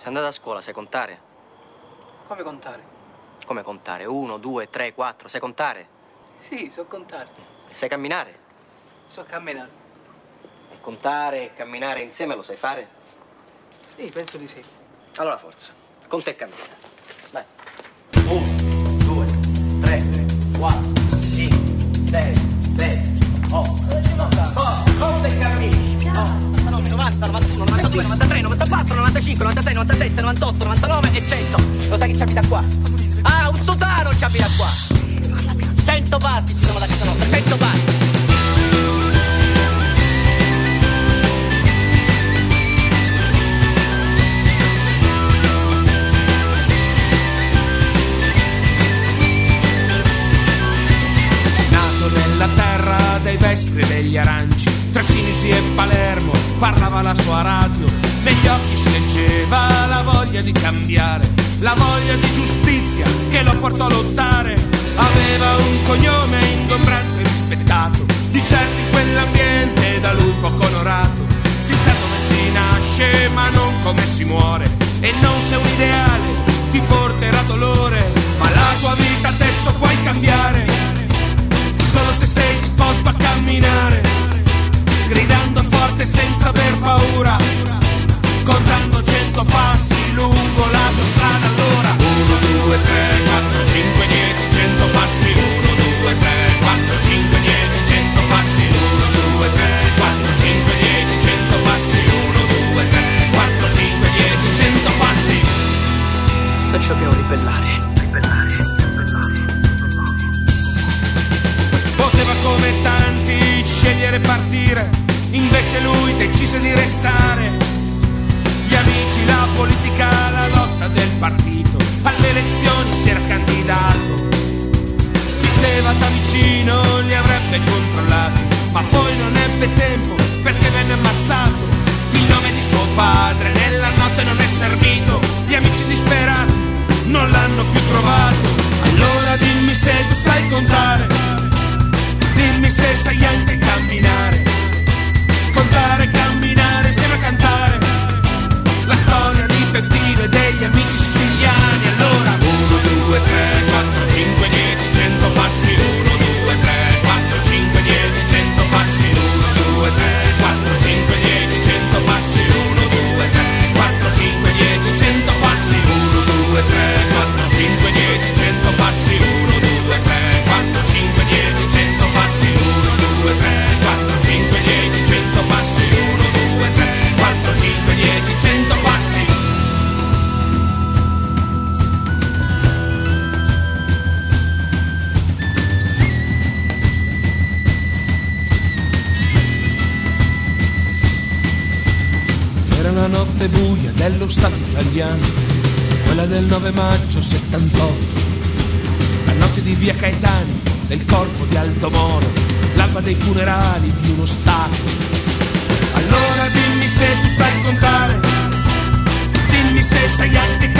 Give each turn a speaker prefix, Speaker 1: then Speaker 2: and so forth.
Speaker 1: Sei andata a scuola, sai contare?
Speaker 2: Come contare?
Speaker 1: Come contare? Uno, due, tre, quattro, sai contare?
Speaker 2: Sì, so contare.
Speaker 1: E sai camminare?
Speaker 2: So camminare.
Speaker 1: E contare e camminare insieme lo sai fare?
Speaker 2: Sì, penso di sì.
Speaker 1: Allora forza, conta e cammina. Dai. Uno, due, tre, quattro, cinque, sei, 96, 97, 98, 99 e 100. Lo sai chi ci abita qua? Ah, un sotano ci abita qua. 100 passi ci sono da casa nostra, 100 passi.
Speaker 3: Dei vespri e degli aranci, tra Cinisi e Palermo parlava la sua radio, voglia di cambiare, la voglia di giustizia che lo portò a lottare. Aveva un cognome ingombrante e rispettato, di in quell'ambiente da lui poco onorato. Si sa come si nasce ma non come si muore, e non se un ideale ti porterà dolore, ma la tua vita adesso puoi cambiare solo se sei disposto a camminare, gridando forte senza partire, invece lui decise di restare. Gli amici, la politica, la lotta del partito, alle elezioni si era candidato. Diceva da vicino li avrebbe controllati, ma poi non ebbe tempo perché venne ammazzato. Il nome di suo padre nella notte non è servito, gli amici disperati non l'hanno più trovato. Allora dimmi se tu sai contare. Era una notte buia dello Stato italiano, quella del 9 maggio 78. La notte di via Caetani, del corpo di Aldo Moro, l'alba dei funerali di uno Stato. Allora dimmi se tu sai contare, dimmi se sai anche